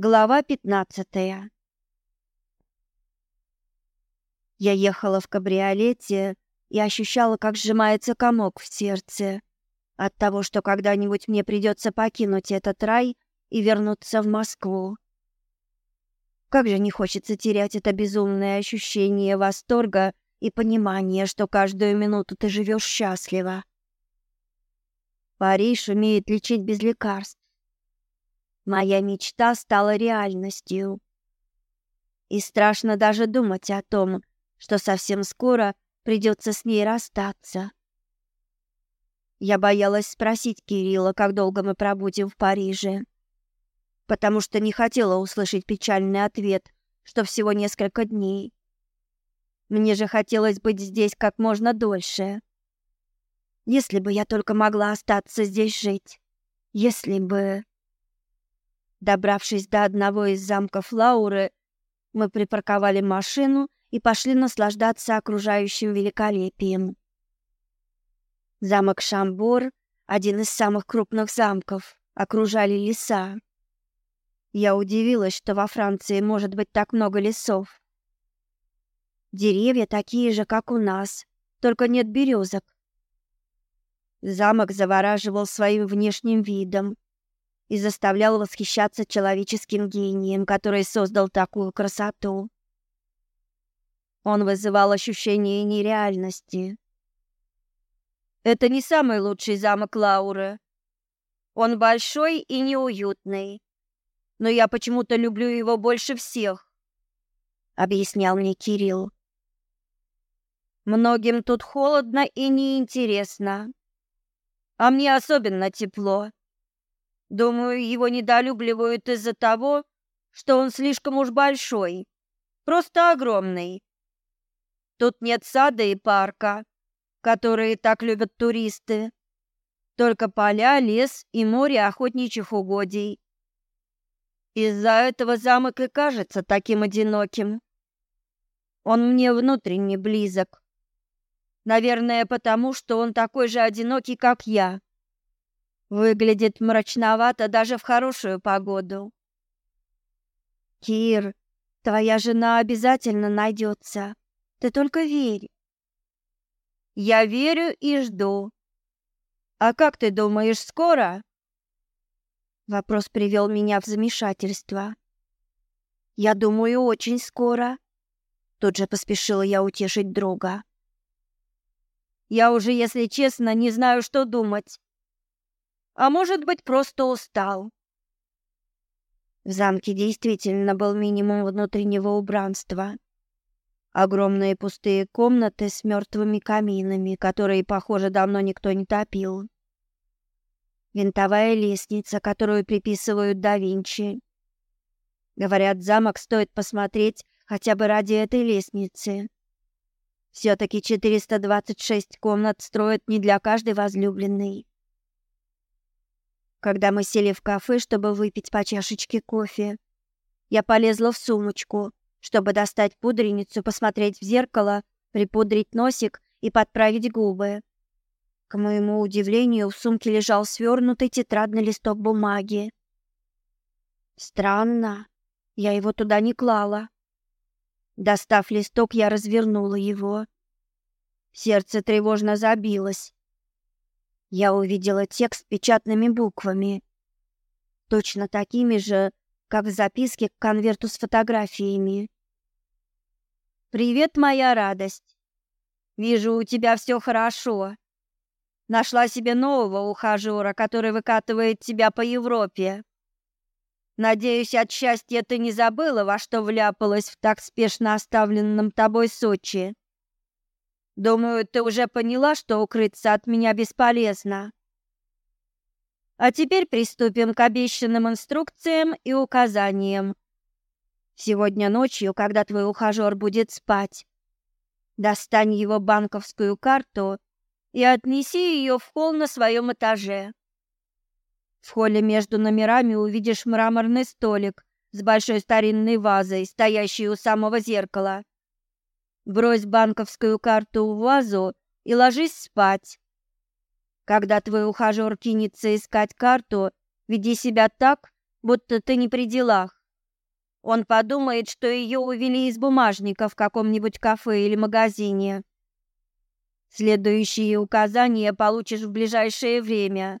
Глава пятнадцатая. Я ехала в кабриолете и ощущала, как сжимается комок в сердце от того, что когда-нибудь мне придется покинуть этот рай и вернуться в Москву. Как же не хочется терять это безумное ощущение восторга и понимания, что каждую минуту ты живешь счастливо. Париж умеет лечить без лекарств. Моя мечта стала реальностью. И страшно даже думать о том, что совсем скоро придется с ней расстаться. Я боялась спросить Кирилла, как долго мы пробудем в Париже, потому что не хотела услышать печальный ответ, что всего несколько дней. Мне же хотелось быть здесь как можно дольше. Если бы я только могла остаться здесь жить. Если бы... Добравшись до одного из замков Лауры, мы припарковали машину и пошли наслаждаться окружающим великолепием. Замок Шамбор, один из самых крупных замков, окружали леса. Я удивилась, что во Франции может быть так много лесов. Деревья такие же, как у нас, только нет березок. Замок завораживал своим внешним видом и заставлял восхищаться человеческим гением, который создал такую красоту. Он вызывал ощущение нереальности. Это не самый лучший замок Лауры. Он большой и неуютный, но я почему-то люблю его больше всех, объяснял мне Кирилл. Многим тут холодно и неинтересно, а мне особенно тепло. Думаю, его недолюбливают из-за того, что он слишком уж большой, просто огромный. Тут нет сада и парка, которые так любят туристы. Только поля, лес и море охотничьих угодий. Из-за этого замок и кажется таким одиноким. Он мне внутренне близок. Наверное, потому что он такой же одинокий, как я. Выглядит мрачновато даже в хорошую погоду. Кир, твоя жена обязательно найдется. Ты только верь. Я верю и жду. А как ты думаешь, скоро? Вопрос привел меня в замешательство. Я думаю, очень скоро. Тут же поспешила я утешить друга. Я уже, если честно, не знаю, что думать а может быть, просто устал. В замке действительно был минимум внутреннего убранства. Огромные пустые комнаты с мертвыми каминами, которые, похоже, давно никто не топил. Винтовая лестница, которую приписывают да Винчи. Говорят, замок стоит посмотреть хотя бы ради этой лестницы. Все-таки 426 комнат строят не для каждой возлюбленной. Когда мы сели в кафе, чтобы выпить по чашечке кофе, я полезла в сумочку, чтобы достать пудреницу, посмотреть в зеркало, припудрить носик и подправить губы. К моему удивлению, в сумке лежал свернутый тетрадный листок бумаги. Странно, я его туда не клала. Достав листок, я развернула его. Сердце тревожно забилось. Я увидела текст печатными буквами, точно такими же, как в записке к конверту с фотографиями. Привет, моя радость. Вижу, у тебя все хорошо. Нашла себе нового ухажера, который выкатывает тебя по Европе. Надеюсь, от счастья ты не забыла, во что вляпалась в так спешно оставленном тобой Сочи. Думаю, ты уже поняла, что укрыться от меня бесполезно. А теперь приступим к обещанным инструкциям и указаниям. Сегодня ночью, когда твой ухажер будет спать, достань его банковскую карту и отнеси ее в холл на своем этаже. В холле между номерами увидишь мраморный столик с большой старинной вазой, стоящей у самого зеркала. Брось банковскую карту в вазу и ложись спать. Когда твой ухажер кинется искать карту, веди себя так, будто ты не при делах. Он подумает, что ее увели из бумажника в каком-нибудь кафе или магазине. Следующие указания получишь в ближайшее время.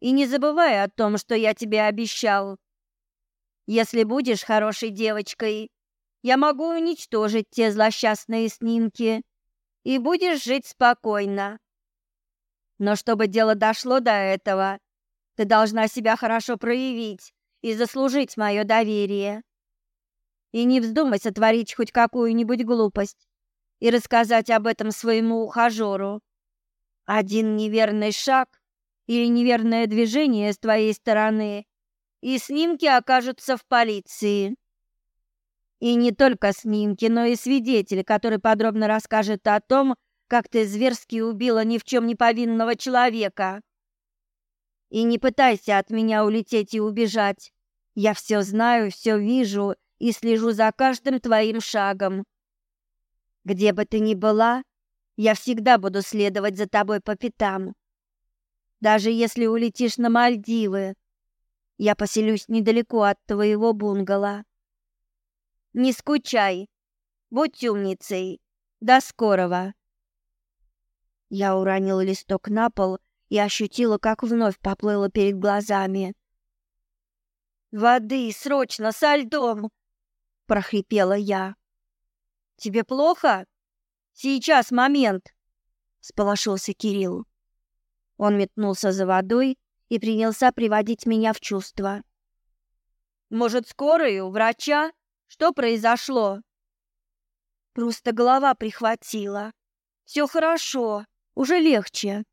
И не забывай о том, что я тебе обещал. Если будешь хорошей девочкой, я могу уничтожить те злосчастные снимки, и будешь жить спокойно. Но чтобы дело дошло до этого, ты должна себя хорошо проявить и заслужить мое доверие. И не вздумай сотворить хоть какую-нибудь глупость и рассказать об этом своему ухажеру. Один неверный шаг или неверное движение с твоей стороны, и снимки окажутся в полиции. И не только снимки, но и свидетель, который подробно расскажет о том, как ты зверски убила ни в чем не повинного человека. И не пытайся от меня улететь и убежать. Я все знаю, все вижу и слежу за каждым твоим шагом. Где бы ты ни была, я всегда буду следовать за тобой по пятам. Даже если улетишь на Мальдивы, я поселюсь недалеко от твоего бунгало. Не скучай. Будь умницей. До скорого. Я уронила листок на пол и ощутила, как вновь поплыло перед глазами. Воды, срочно, со льдом, прохрипела я. Тебе плохо? Сейчас момент, сполошился Кирилл. Он метнулся за водой и принялся приводить меня в чувство. Может, скорую, врача? Что произошло? Просто голова прихватила. Все хорошо, уже легче.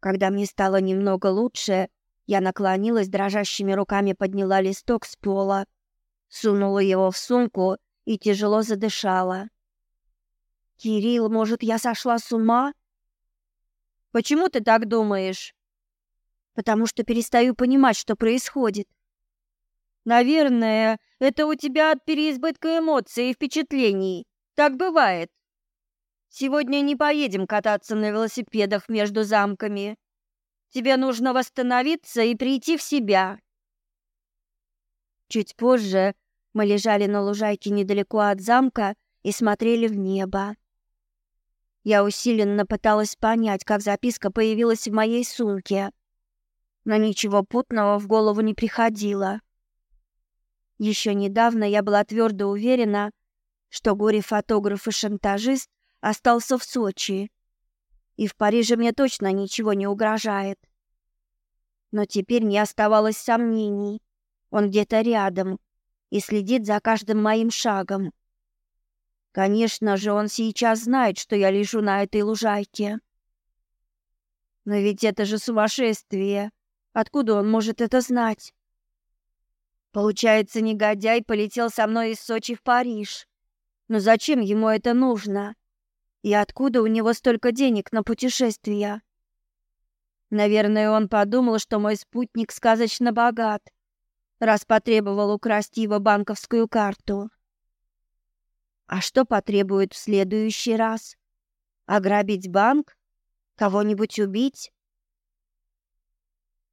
Когда мне стало немного лучше, я наклонилась, дрожащими руками подняла листок с пола, сунула его в сумку и тяжело задышала. Кирилл, может, я сошла с ума? Почему ты так думаешь? Потому что перестаю понимать, что происходит. Наверное, это у тебя от переизбытка эмоций и впечатлений. Так бывает. Сегодня не поедем кататься на велосипедах между замками. Тебе нужно восстановиться и прийти в себя. Чуть позже мы лежали на лужайке недалеко от замка и смотрели в небо. Я усиленно пыталась понять, как записка появилась в моей сумке, но ничего путного в голову не приходило. Еще недавно я была твердо уверена, что горе-фотограф и шантажист остался в Сочи, и в Париже мне точно ничего не угрожает. Но теперь не оставалось сомнений. Он где-то рядом и следит за каждым моим шагом. Конечно же, он сейчас знает, что я лежу на этой лужайке. Но ведь это же сумасшествие. Откуда он может это знать? Получается, негодяй полетел со мной из Сочи в Париж. Но зачем ему это нужно? И откуда у него столько денег на путешествия? Наверное, он подумал, что мой спутник сказочно богат, раз потребовал украсть его банковскую карту. А что потребует в следующий раз? Ограбить банк? Кого-нибудь убить?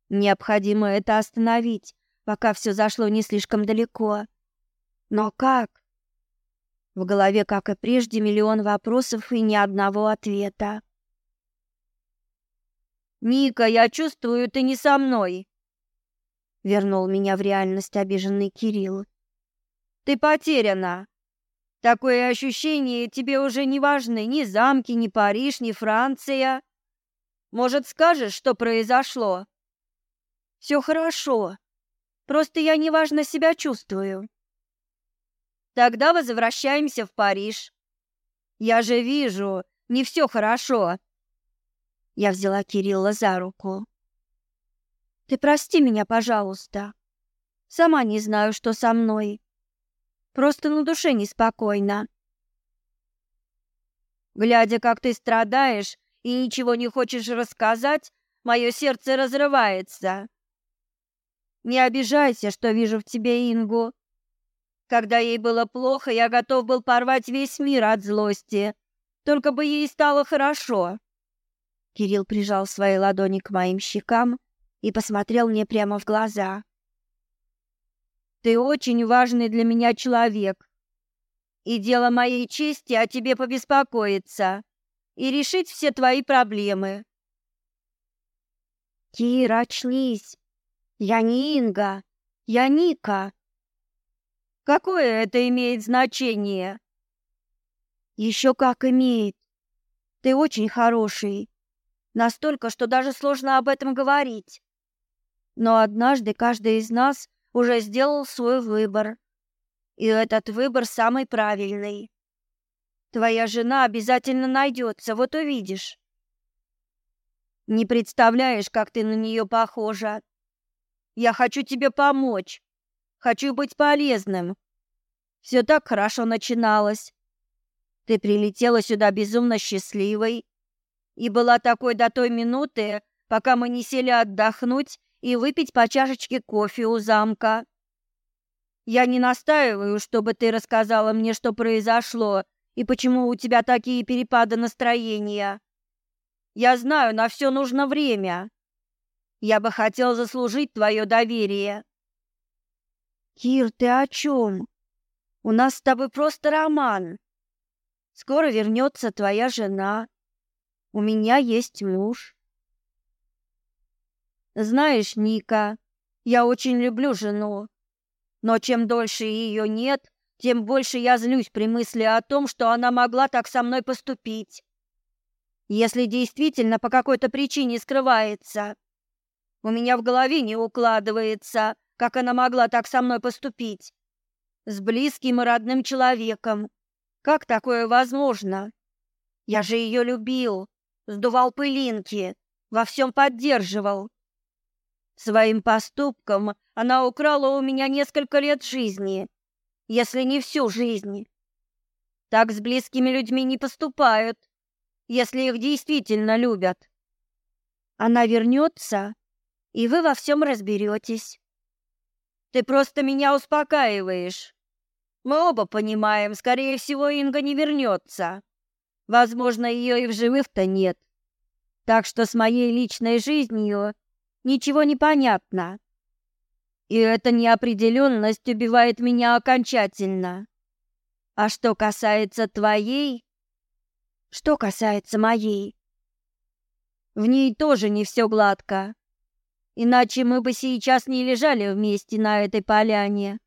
Необходимо это остановить, пока все зашло не слишком далеко. Но как? В голове, как и прежде, миллион вопросов и ни одного ответа. «Ника, я чувствую, ты не со мной!» Вернул меня в реальность обиженный Кирилл. «Ты потеряна. Такое ощущение, тебе уже не важны ни замки, ни Париж, ни Франция. Может, скажешь, что произошло?» «Все хорошо», Просто я неважно себя чувствую. Тогда возвращаемся в Париж. Я же вижу, не все хорошо. Я взяла Кирилла за руку. Ты прости меня, пожалуйста. Сама не знаю, что со мной. Просто на душе неспокойно. Глядя, как ты страдаешь и ничего не хочешь рассказать, мое сердце разрывается. Не обижайся, что вижу в тебе Ингу. Когда ей было плохо, я готов был порвать весь мир от злости, только бы ей стало хорошо. Кирилл прижал свои ладони к моим щекам и посмотрел мне прямо в глаза. Ты очень важный для меня человек. И дело моей чести о тебе побеспокоиться и решить все твои проблемы. Кира, очнись. Я не Инга, я Ника. Какое это имеет значение? Еще как имеет. Ты очень хороший. Настолько, что даже сложно об этом говорить. Но однажды каждый из нас уже сделал свой выбор. И этот выбор самый правильный. Твоя жена обязательно найдется, вот увидишь. Не представляешь, как ты на нее похожа. Я хочу тебе помочь. Хочу быть полезным. Все так хорошо начиналось. Ты прилетела сюда безумно счастливой и была такой до той минуты, пока мы не сели отдохнуть и выпить по чашечке кофе у замка. Я не настаиваю, чтобы ты рассказала мне, что произошло и почему у тебя такие перепады настроения. Я знаю, на все нужно время. Я бы хотел заслужить твое доверие. Кир, ты о чем? У нас с тобой просто роман. Скоро вернется твоя жена. У меня есть муж. Знаешь, Ника, я очень люблю жену. Но чем дольше ее нет, тем больше я злюсь при мысли о том, что она могла так со мной поступить. Если действительно по какой-то причине скрывается, у меня в голове не укладывается, как она могла так со мной поступить. С близким и родным человеком. Как такое возможно? Я же ее любил, сдувал пылинки, во всем поддерживал. Своим поступком она украла у меня несколько лет жизни, если не всю жизнь. Так с близкими людьми не поступают, если их действительно любят. Она вернется, и вы во всем разберетесь. Ты просто меня успокаиваешь. Мы оба понимаем, скорее всего, Инга не вернется. Возможно, ее и в живых-то нет. Так что с моей личной жизнью ничего не понятно. И эта неопределенность убивает меня окончательно. А что касается твоей... Что касается моей... В ней тоже не все гладко. Иначе мы бы сейчас не лежали вместе на этой поляне.